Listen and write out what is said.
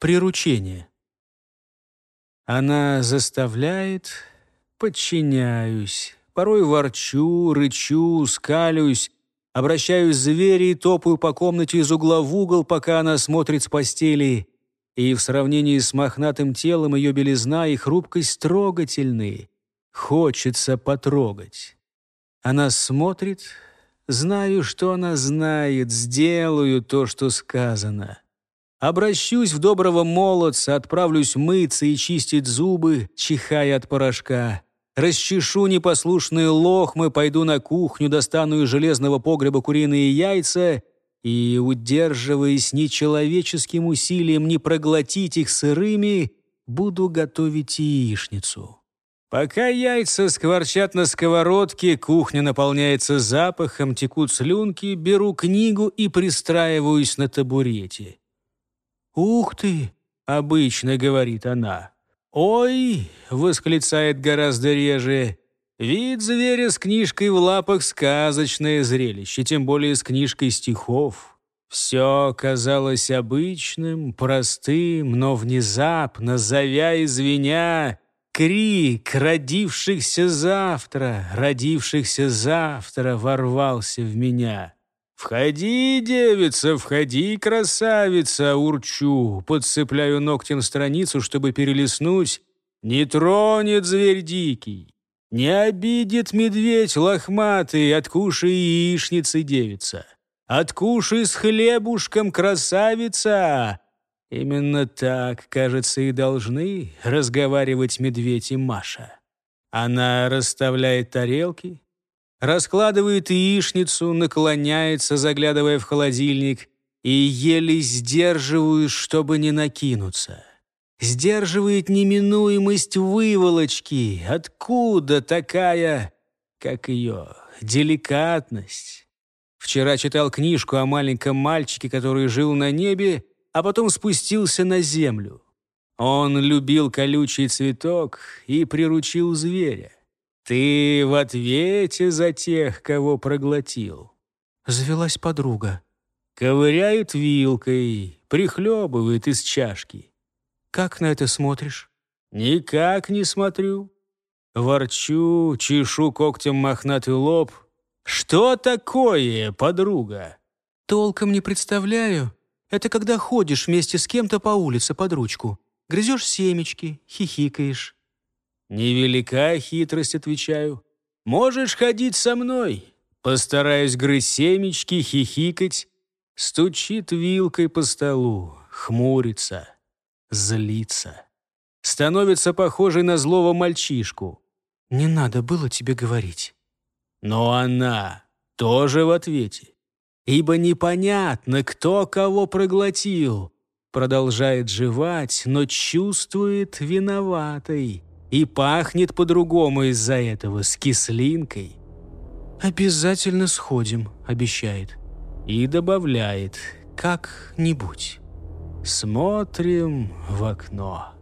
Приручение. Она заставляет, подчиняюсь, порой ворчу, рычу, скалюсь, обращаюсь в зверя и топаю по комнате из угла в угол, пока она смотрит с постели, и в сравнении с мохнатым телом ее белизна и хрупкость трогательны. Хочется потрогать. Она смотрит, знаю, что она знает, сделаю то, что сказано. Обращусь в доброго молодца, отправлюсь мыться и чистить зубы, чихая от порошка. Расчешу непослушные лохмы, пойду на кухню, достану из железного погреба куриные яйца и, удерживаясь нечеловеческим усилием не проглотить их сырыми, буду готовить яичницу. Пока яйца скворчат на сковородке, кухня наполняется запахом, текут слюнки, беру книгу и пристраиваюсь на табурете. «Ух ты!» — обычно говорит она. «Ой!» — восклицает гораздо реже. Вид зверя с книжкой в лапах — сказочное зрелище, тем более с книжкой стихов. Все казалось обычным, простым, но внезапно, зовя и звеня, крик родившихся завтра, родившихся завтра ворвался в меня. «Входи, девица, входи, красавица!» Урчу, подцепляю ногтем страницу, чтобы перелистнуть. «Не тронет зверь дикий, не обидит медведь лохматый, откушай яичницы, девица. Откушай с хлебушком, красавица!» Именно так, кажется, и должны разговаривать медведь и Маша. Она расставляет тарелки, раскладывает яичницу, наклоняется, заглядывая в холодильник, и еле сдерживаю, чтобы не накинуться сдерживает неминуемость выволочки. Откуда такая, как ее, деликатность? Вчера читал книжку о маленьком мальчике, который жил на небе, а потом спустился на землю. Он любил колючий цветок и приручил зверя. Ты в ответе за тех, кого проглотил. Завелась подруга. Ковыряет вилкой, прихлебывает из чашки. Как на это смотришь?» «Никак не смотрю». Ворчу, чешу когтем мохнатый лоб. «Что такое, подруга?» «Толком не представляю. Это когда ходишь вместе с кем-то по улице под ручку. Грызешь семечки, хихикаешь». «Невелика хитрость», — отвечаю. «Можешь ходить со мной». Постараюсь грызть семечки, хихикать. Стучит вилкой по столу, хмурится злится. Становится похожей на злого мальчишку. «Не надо было тебе говорить». Но она тоже в ответе. Ибо непонятно, кто кого проглотил. Продолжает жевать, но чувствует виноватой. И пахнет по-другому из-за этого, с кислинкой. «Обязательно сходим», — обещает. И добавляет «как-нибудь». Смотрим в окно.